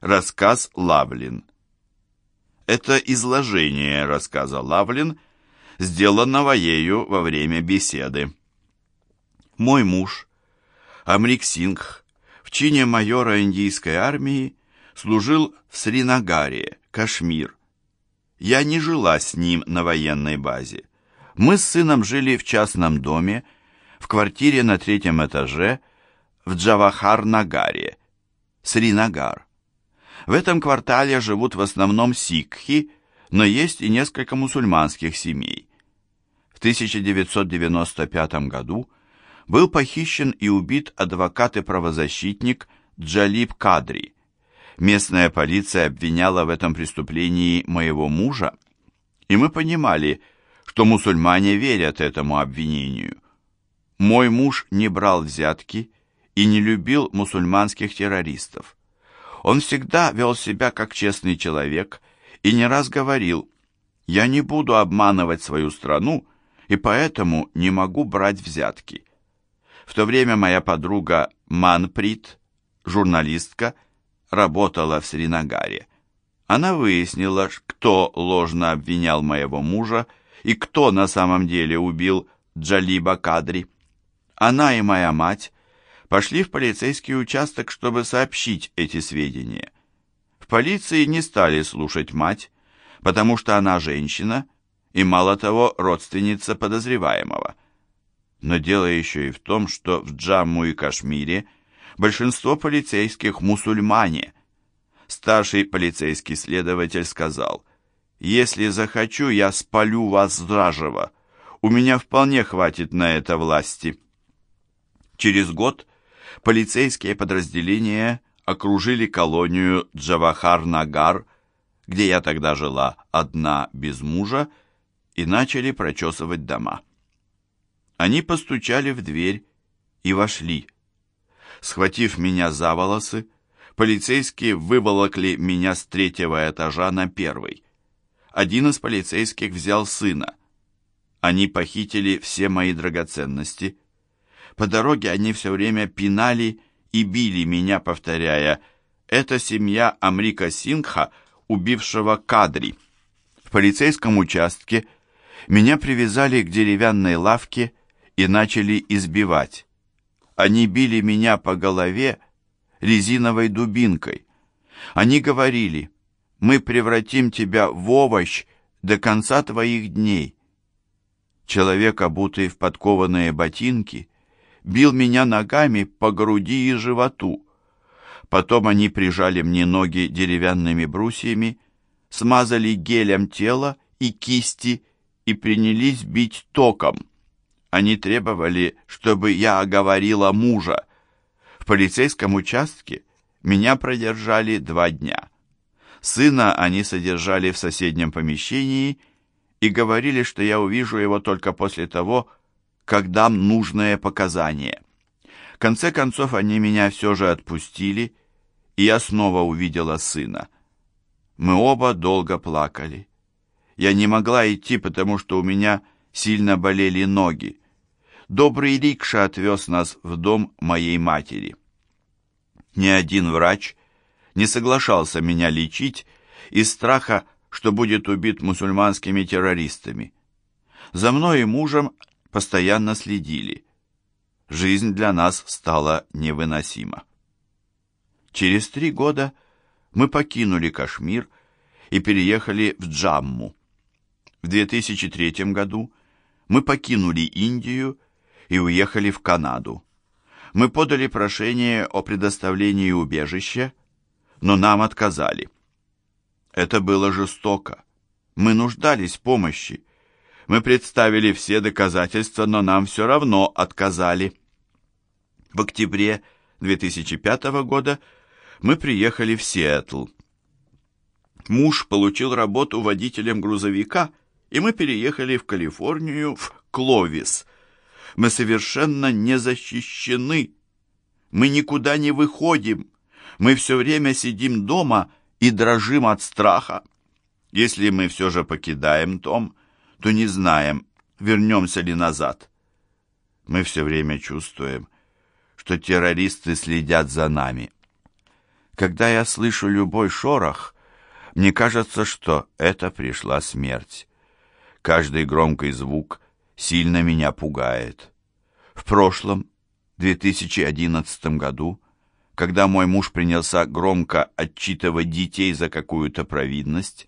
Рассказ Лавлин. Это изложение рассказа Лавлин, сделанного ею во время беседы. Мой муж, Амрик Сингх, в чине майора индийской армии, служил в Сринагаре, Кашмир. Я не жила с ним на военной базе. Мы с сыном жили в частном доме, в квартире на третьем этаже в Джавахар-Нагаре, Сринагар. В этом квартале живут в основном сикхи, но есть и несколько мусульманских семей. В 1995 году был похищен и убит адвокат и правозащитник Джалиб Кадри. Местная полиция обвиняла в этом преступлении моего мужа, и мы понимали, что мусульмане верят этому обвинению. Мой муж не брал взятки и не любил мусульманских террористов. Он всегда вел себя как честный человек и не раз говорил, «Я не буду обманывать свою страну, и поэтому не могу брать взятки». В то время моя подруга Манприт, журналистка, работала в Сринагаре. Она выяснила, кто ложно обвинял моего мужа и кто на самом деле убил Джалиба Кадри. Она и моя мать пошли в полицейский участок, чтобы сообщить эти сведения. В полиции не стали слушать мать, потому что она женщина и, мало того, родственница подозреваемого. Но дело еще и в том, что в Джамму и Кашмире большинство полицейских мусульмане. Старший полицейский следователь сказал, «Если захочу, я спалю вас заживо. У меня вполне хватит на это власти». Через год полицейские подразделения окружили колонию Джавахар-Нагар, где я тогда жила одна без мужа, и начали прочесывать дома. Они постучали в дверь и вошли. Схватив меня за волосы, полицейские выволокли меня с третьего этажа на первый. Один из полицейских взял сына. Они похитили все мои драгоценности – по дороге они все время пинали и били меня, повторяя «Это семья Амрика Сингха, убившего Кадри». В полицейском участке меня привязали к деревянной лавке и начали избивать. Они били меня по голове резиновой дубинкой. Они говорили «Мы превратим тебя в овощ до конца твоих дней». Человек, обутый в подкованные ботинки, бил меня ногами по груди и животу. Потом они прижали мне ноги деревянными брусьями, смазали гелем тело и кисти и принялись бить током. Они требовали, чтобы я оговорила мужа. В полицейском участке меня продержали два дня. Сына они содержали в соседнем помещении и говорили, что я увижу его только после того, как дам нужное показание. В конце концов, они меня все же отпустили, и я снова увидела сына. Мы оба долго плакали. Я не могла идти, потому что у меня сильно болели ноги. Добрый рикша отвез нас в дом моей матери. Ни один врач не соглашался меня лечить из страха, что будет убит мусульманскими террористами. За мной и мужем постоянно следили. Жизнь для нас стала невыносима. Через три года мы покинули Кашмир и переехали в Джамму. В 2003 году мы покинули Индию и уехали в Канаду. Мы подали прошение о предоставлении убежища, но нам отказали. Это было жестоко. Мы нуждались в помощи, мы представили все доказательства, но нам все равно отказали. В октябре 2005 года мы приехали в Сиэтл. Муж получил работу водителем грузовика, и мы переехали в Калифорнию, в Кловис. Мы совершенно не защищены. Мы никуда не выходим. Мы все время сидим дома и дрожим от страха. Если мы все же покидаем дом, то не знаем, вернемся ли назад. Мы все время чувствуем, что террористы следят за нами. Когда я слышу любой шорох, мне кажется, что это пришла смерть. Каждый громкий звук сильно меня пугает. В прошлом, 2011 году, когда мой муж принялся громко отчитывать детей за какую-то провинность,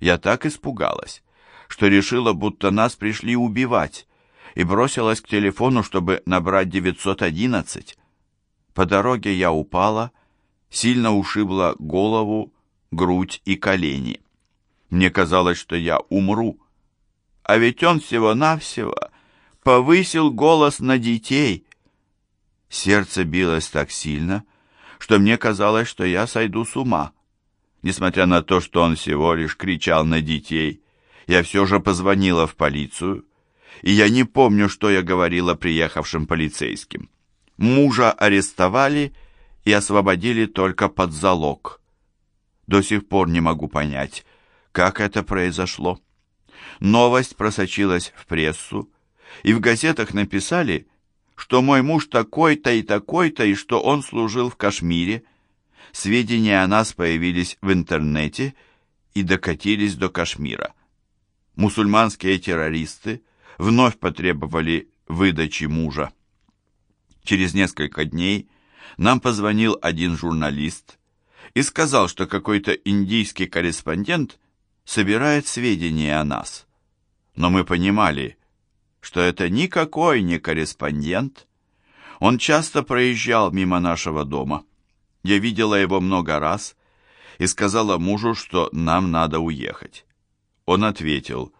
я так испугалась, что решила, будто нас пришли убивать, и бросилась к телефону, чтобы набрать 911. По дороге я упала, сильно ушибла голову, грудь и колени. Мне казалось, что я умру. А ведь он всего-навсего повысил голос на детей. Сердце билось так сильно, что мне казалось, что я сойду с ума. Несмотря на то, что он всего лишь кричал на детей, я все же позвонила в полицию, и я не помню, что я говорила приехавшим полицейским. Мужа арестовали и освободили только под залог. До сих пор не могу понять, как это произошло. Новость просочилась в прессу, и в газетах написали, что мой муж такой-то и такой-то, и что он служил в Кашмире. Сведения о нас появились в интернете и докатились до Кашмира. Мусульманские террористы вновь потребовали выдачи мужа. Через несколько дней нам позвонил один журналист и сказал, что какой-то индийский корреспондент собирает сведения о нас. Но мы понимали, что это никакой не корреспондент. Он часто проезжал мимо нашего дома. Я видела его много раз и сказала мужу, что нам надо уехать. Он ответил,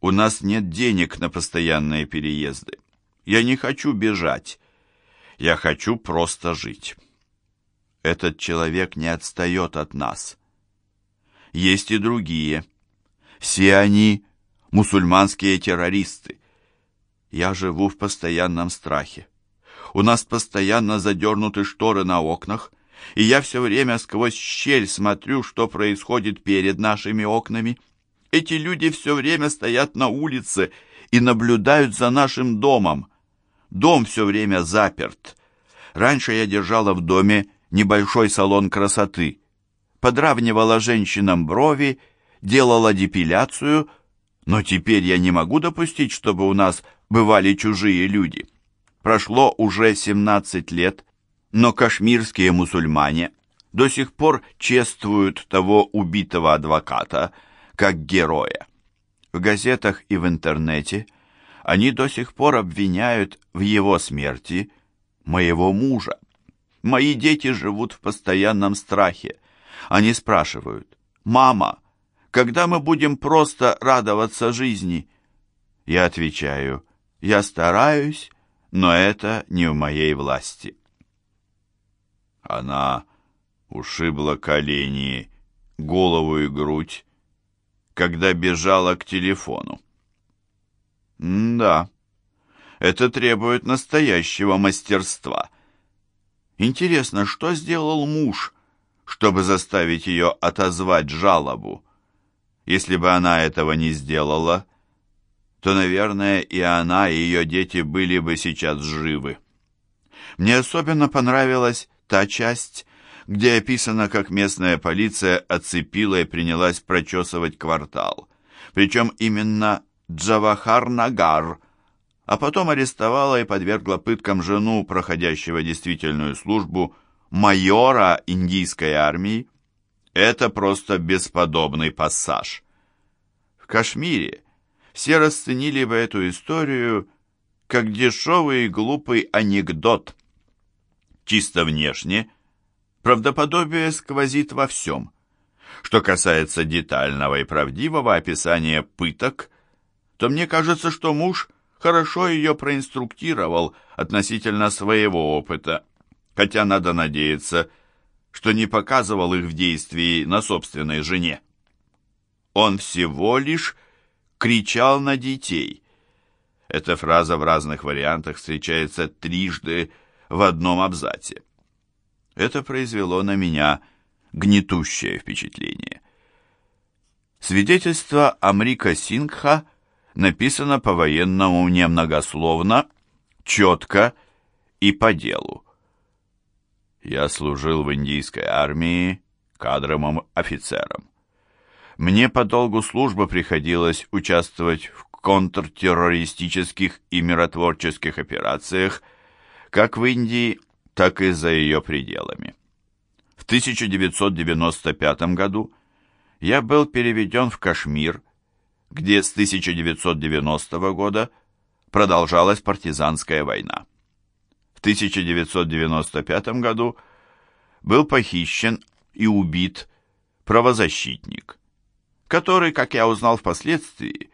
«У нас нет денег на постоянные переезды. Я не хочу бежать. Я хочу просто жить». Этот человек не отстает от нас. Есть и другие. Все они мусульманские террористы. Я живу в постоянном страхе. У нас постоянно задернуты шторы на окнах, и я все время сквозь щель смотрю, что происходит перед нашими окнами. Эти люди все время стоят на улице и наблюдают за нашим домом. Дом все время заперт. Раньше я держала в доме небольшой салон красоты, подравнивала женщинам брови, делала депиляцию, но теперь я не могу допустить, чтобы у нас бывали чужие люди. Прошло уже 17 лет, но кашмирские мусульмане до сих пор чествуют того убитого адвоката как героя. В газетах и в интернете они до сих пор обвиняют в его смерти моего мужа. Мои дети живут в постоянном страхе. Они спрашивают, «Мама, когда мы будем просто радоваться жизни?» Я отвечаю, «Я стараюсь, но это не в моей власти». Она ушибла колени, голову и грудь, когда бежала к телефону. да, это требует настоящего мастерства — Интересно, что сделал муж, чтобы заставить ее отозвать жалобу? Если бы она этого не сделала, то, наверное, и она, и ее дети были бы сейчас живы. Мне особенно понравилась та часть, где описано, как местная полиция оцепила и принялась прочесывать квартал. Причем именно Джавахар-Нагар – а потом арестовала и подвергла пыткам жену, проходящего действительную службу, майора индийской армии. Это просто бесподобный пассаж. В Кашмире все расценили бы эту историю как дешевый и глупый анекдот. Чисто внешне правдоподобие сквозит во всем. Что касается детального и правдивого описания пыток, то мне кажется, что муж – хорошо ее проинструктировал относительно своего опыта, хотя надо надеяться, что не показывал их в действии на собственной жене. Он всего лишь кричал на детей. Эта фраза в разных вариантах встречается трижды в одном абзаце. Это произвело на меня гнетущее впечатление. Свидетельство Амрика Сингха написано по-военному немногословно, четко и по делу. Я служил в индийской армии кадровым офицером. Мне по долгу службы приходилось участвовать в контртеррористических и миротворческих операциях как в Индии, так и за ее пределами. В 1995 году я был переведен в Кашмир, где с 1990 года продолжалась партизанская война. В 1995 году был похищен и убит правозащитник, который, как я узнал впоследствии,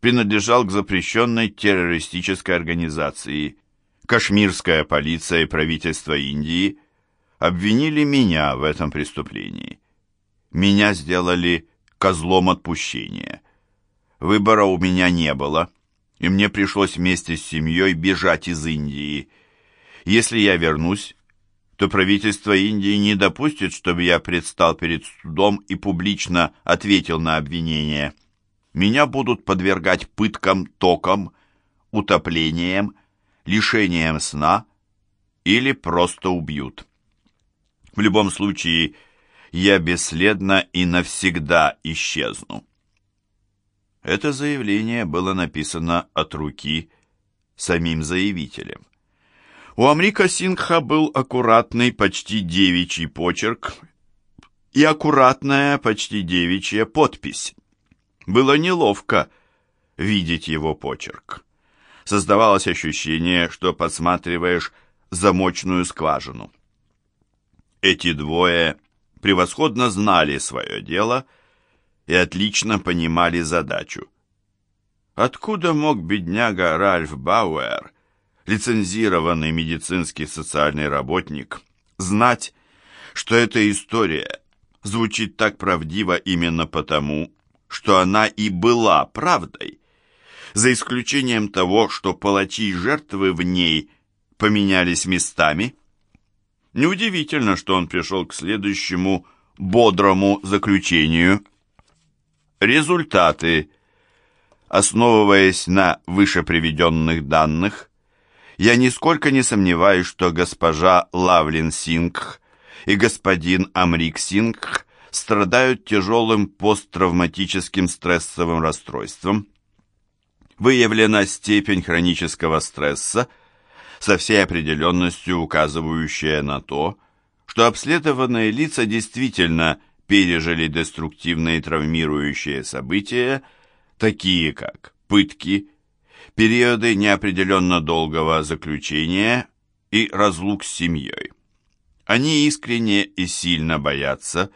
принадлежал к запрещенной террористической организации. Кашмирская полиция и правительство Индии обвинили меня в этом преступлении. Меня сделали козлом отпущения. Выбора у меня не было, и мне пришлось вместе с семьей бежать из Индии. Если я вернусь, то правительство Индии не допустит, чтобы я предстал перед судом и публично ответил на обвинения. Меня будут подвергать пыткам током, утоплением, лишением сна или просто убьют. В любом случае, я бесследно и навсегда исчезну. Это заявление было написано от руки самим заявителем. У Амрика Сингха был аккуратный, почти девичий почерк и аккуратная, почти девичья подпись. Было неловко видеть его почерк. Создавалось ощущение, что подсматриваешь замочную скважину. Эти двое превосходно знали свое дело и отлично понимали задачу. Откуда мог бедняга Ральф Бауэр, лицензированный медицинский социальный работник, знать, что эта история звучит так правдиво именно потому, что она и была правдой, за исключением того, что палачи и жертвы в ней поменялись местами. Неудивительно, что он пришел к следующему бодрому заключению. Результаты. Основываясь на выше приведенных данных, я нисколько не сомневаюсь, что госпожа Лавлин Сингх и господин Амрик Сингх страдают тяжелым посттравматическим стрессовым расстройством. Выявлена степень хронического стресса, со всей определенностью указывающая на то, что обследованные лица действительно пережили деструктивные травмирующие события, такие как пытки, периоды неопределенно долгого заключения и разлук с семьей. Они искренне и сильно боятся,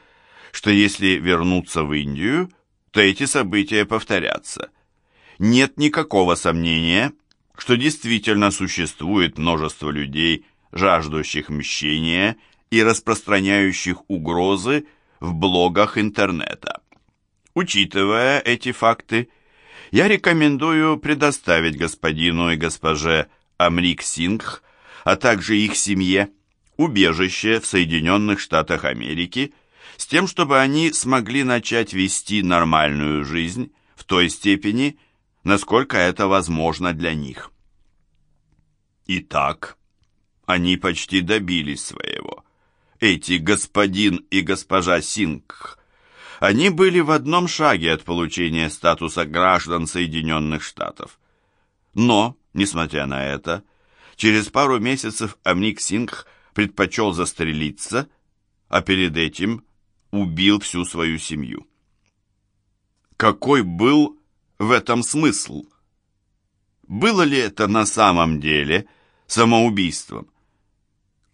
что если вернуться в Индию, то эти события повторятся. Нет никакого сомнения, что действительно существует множество людей, жаждущих мщения и распространяющих угрозы в блогах интернета. Учитывая эти факты, я рекомендую предоставить господину и госпоже Амрик Сингх, а также их семье, убежище в Соединенных Штатах Америки с тем, чтобы они смогли начать вести нормальную жизнь в той степени, насколько это возможно для них. Итак, они почти добились своего. Эти господин и госпожа Сингх, они были в одном шаге от получения статуса граждан Соединенных Штатов. Но, несмотря на это, через пару месяцев Амник Сингх предпочел застрелиться, а перед этим убил всю свою семью. Какой был в этом смысл? Было ли это на самом деле самоубийством?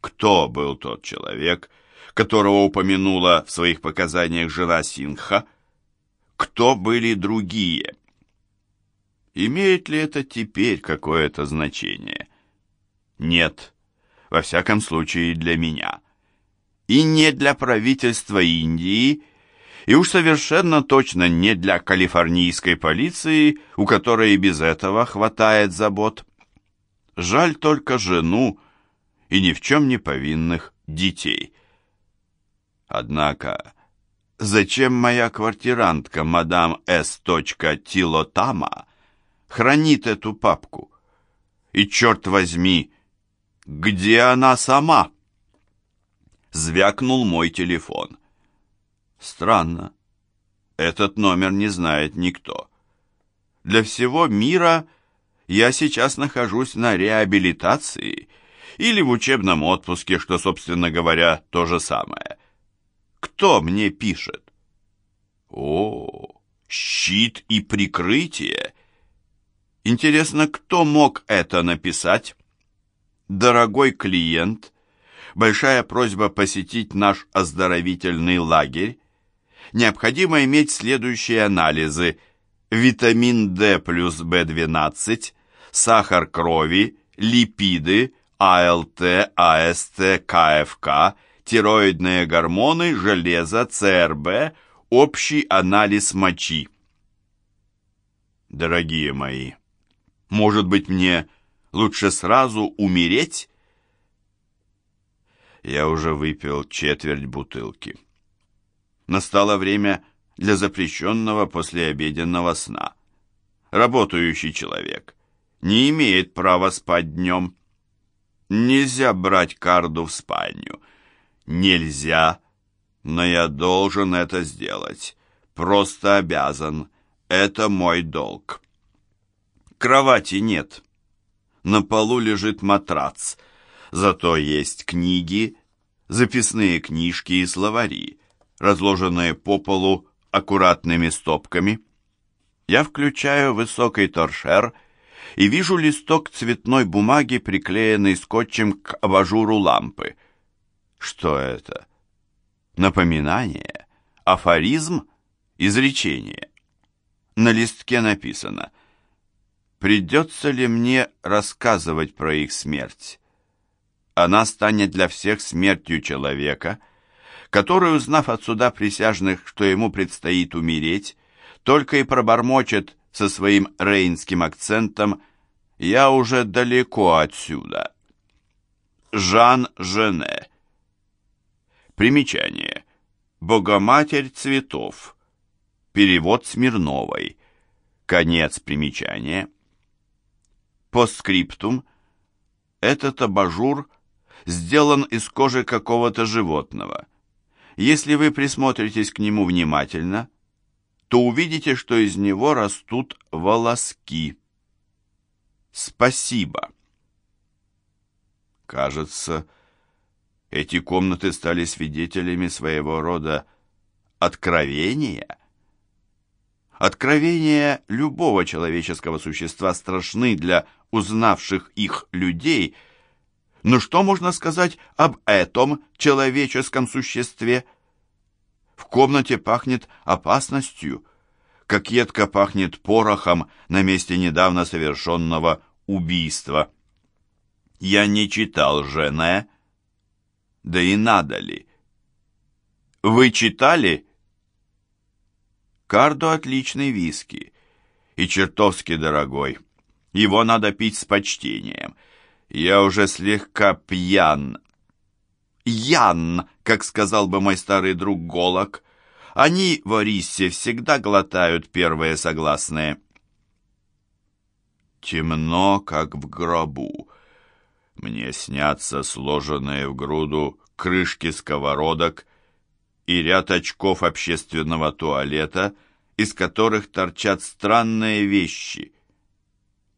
Кто был тот человек, которого упомянула в своих показаниях жена Синха? Кто были другие? Имеет ли это теперь какое-то значение? Нет, во всяком случае для меня – и не для правительства Индии, и уж совершенно точно не для калифорнийской полиции, у которой и без этого хватает забот. Жаль только жену и ни в чем не повинных детей. Однако, зачем моя квартирантка, мадам С. Тилотама, хранит эту папку? И, черт возьми, где она сама?» звякнул мой телефон. Странно. Этот номер не знает никто. Для всего мира я сейчас нахожусь на реабилитации или в учебном отпуске, что, собственно говоря, то же самое. Кто мне пишет? О, щит и прикрытие. Интересно, кто мог это написать? Дорогой клиент, большая просьба посетить наш оздоровительный лагерь. Необходимо иметь следующие анализы. Витамин D плюс В12, сахар крови, липиды, АЛТ, АСТ, КФК, тироидные гормоны, железо, ЦРБ, общий анализ мочи. Дорогие мои, может быть мне лучше сразу умереть? Я уже выпил четверть бутылки. Настало время для запрещенного послеобеденного сна. Работающий человек не имеет права спать днем. Нельзя брать карду в спальню. Нельзя, но я должен это сделать. Просто обязан. Это мой долг. Кровати нет. На полу лежит матрац. Зато есть книги, записные книжки и словари, разложенные по полу аккуратными стопками. Я включаю высокий торшер и вижу листок цветной бумаги, приклеенный скотчем к абажуру лампы. Что это? Напоминание? Афоризм? Изречение? На листке написано «Придется ли мне рассказывать про их смерть?» Она станет для всех смертью человека, который, узнав от суда присяжных, что ему предстоит умереть, только и пробормочет со своим рейнским акцентом «Я уже далеко отсюда». Жан Жене Примечание. Богоматерь цветов. Перевод Смирновой. Конец примечания. Постскриптум. Этот абажур сделан из кожи какого-то животного. Если вы присмотритесь к нему внимательно, то увидите, что из него растут волоски. Спасибо. Кажется, эти комнаты стали свидетелями своего рода откровения. Откровения любого человеческого существа страшны для узнавших их людей, но что можно сказать об этом человеческом существе? В комнате пахнет опасностью, как едко пахнет порохом на месте недавно совершенного убийства. Я не читал Жене, да и надо ли? Вы читали? Кардо отличный виски и чертовски дорогой. Его надо пить с почтением. Я уже слегка пьян. Ян, как сказал бы мой старый друг Голок. Они в Ориссе всегда глотают первые согласные. Темно, как в гробу. Мне снятся сложенные в груду крышки сковородок и ряд очков общественного туалета, из которых торчат странные вещи.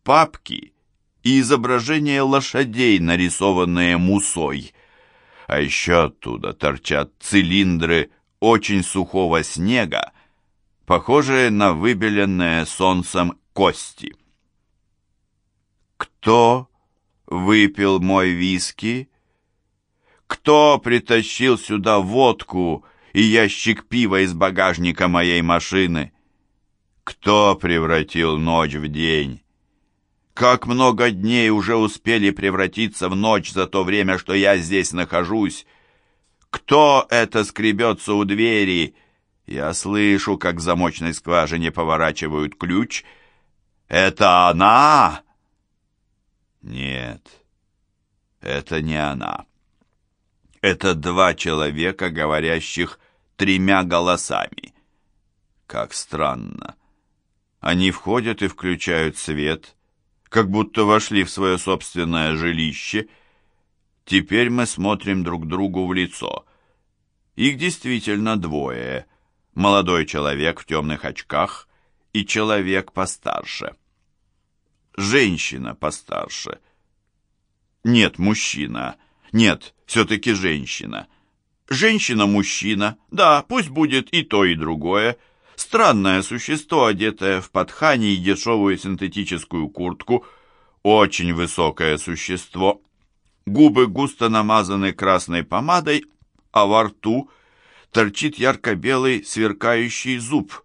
Папки и изображения лошадей, нарисованные мусой. А еще оттуда торчат цилиндры очень сухого снега, похожие на выбеленные солнцем кости. Кто выпил мой виски? Кто притащил сюда водку и ящик пива из багажника моей машины? Кто превратил ночь в день? Как много дней уже успели превратиться в ночь за то время, что я здесь нахожусь? Кто это скребется у двери? Я слышу, как в замочной скважине поворачивают ключ. Это она? Нет, это не она. Это два человека, говорящих тремя голосами. Как странно. Они входят и включают свет, как будто вошли в свое собственное жилище. Теперь мы смотрим друг другу в лицо. Их действительно двое. Молодой человек в темных очках и человек постарше. Женщина постарше. Нет, мужчина. Нет, все-таки женщина. Женщина-мужчина. Да, пусть будет и то, и другое. Странное существо, одетое в подхане и дешевую синтетическую куртку. Очень высокое существо. Губы густо намазаны красной помадой, а во рту торчит ярко-белый сверкающий зуб.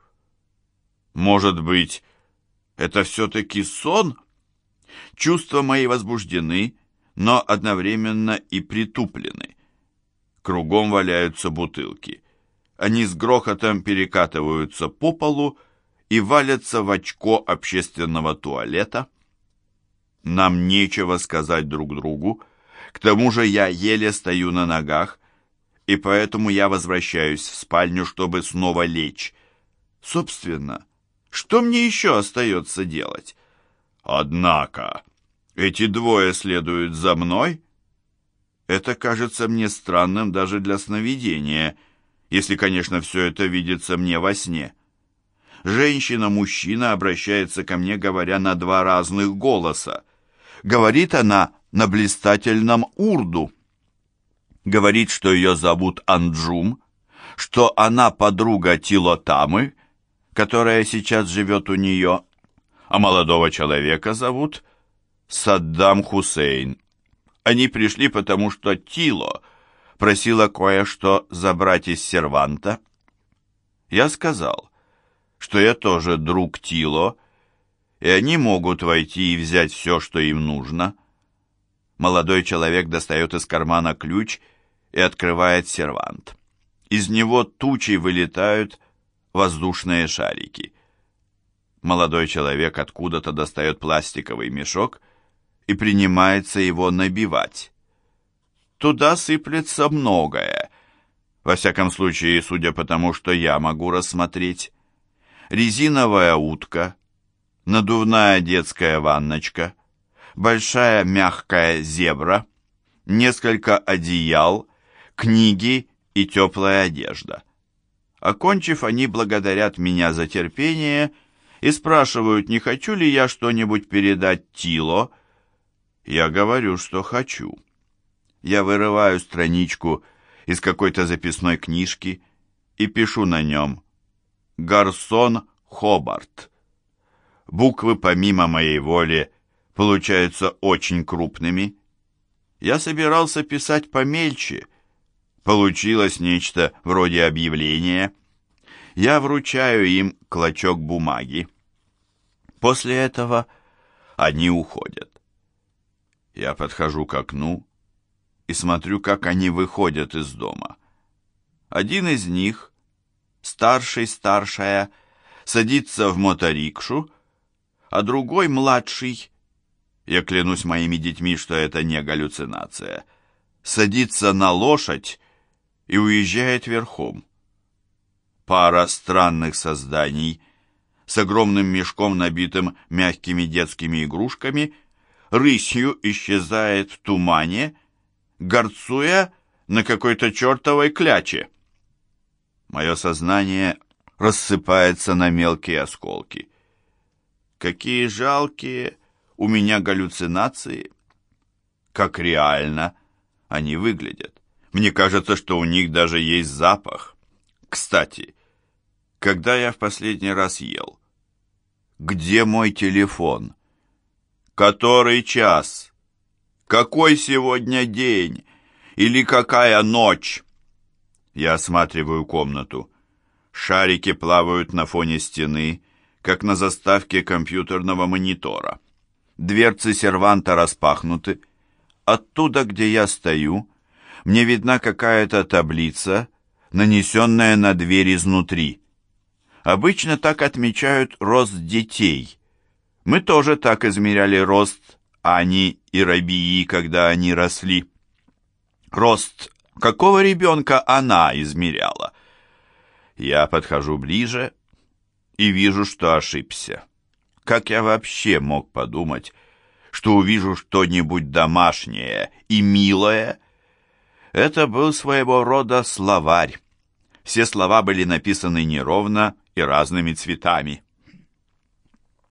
Может быть, это все-таки сон? Чувства мои возбуждены, но одновременно и притуплены. Кругом валяются бутылки. Они с грохотом перекатываются по полу и валятся в очко общественного туалета. Нам нечего сказать друг другу. К тому же я еле стою на ногах, и поэтому я возвращаюсь в спальню, чтобы снова лечь. Собственно, что мне еще остается делать? Однако, эти двое следуют за мной? Это кажется мне странным даже для сновидения, если, конечно, все это видится мне во сне. Женщина-мужчина обращается ко мне, говоря на два разных голоса. Говорит она на блистательном урду. Говорит, что ее зовут Анджум, что она подруга Тилотамы, которая сейчас живет у нее, а молодого человека зовут Саддам Хусейн. Они пришли, потому что Тило просила кое-что забрать из серванта. Я сказал, что я тоже друг Тило, и они могут войти и взять все, что им нужно. Молодой человек достает из кармана ключ и открывает сервант. Из него тучей вылетают воздушные шарики. Молодой человек откуда-то достает пластиковый мешок и принимается его набивать. Туда сыплется многое, во всяком случае, судя по тому, что я могу рассмотреть. Резиновая утка, надувная детская ванночка, большая мягкая зебра, несколько одеял, книги и теплая одежда. Окончив, они благодарят меня за терпение и спрашивают, не хочу ли я что-нибудь передать Тило, я говорю, что хочу. Я вырываю страничку из какой-то записной книжки и пишу на нем «Гарсон Хобарт». Буквы помимо моей воли получаются очень крупными. Я собирался писать помельче. Получилось нечто вроде объявления. Я вручаю им клочок бумаги. После этого они уходят. Я подхожу к окну и смотрю, как они выходят из дома. Один из них, старший-старшая, садится в моторикшу, а другой, младший, я клянусь моими детьми, что это не галлюцинация, садится на лошадь и уезжает верхом. Пара странных созданий с огромным мешком, набитым мягкими детскими игрушками – рысью исчезает в тумане, горцуя на какой-то чертовой кляче. Мое сознание рассыпается на мелкие осколки. Какие жалкие у меня галлюцинации. Как реально они выглядят. Мне кажется, что у них даже есть запах. Кстати, когда я в последний раз ел? Где мой телефон? Который час? Какой сегодня день? Или какая ночь? Я осматриваю комнату. Шарики плавают на фоне стены, как на заставке компьютерного монитора. Дверцы серванта распахнуты. Оттуда, где я стою, мне видна какая-то таблица, нанесенная на дверь изнутри. Обычно так отмечают рост детей. Мы тоже так измеряли рост Ани и Рабии, когда они росли. Рост какого ребенка она измеряла? Я подхожу ближе и вижу, что ошибся. Как я вообще мог подумать, что увижу что-нибудь домашнее и милое. Это был своего рода словарь. Все слова были написаны неровно и разными цветами.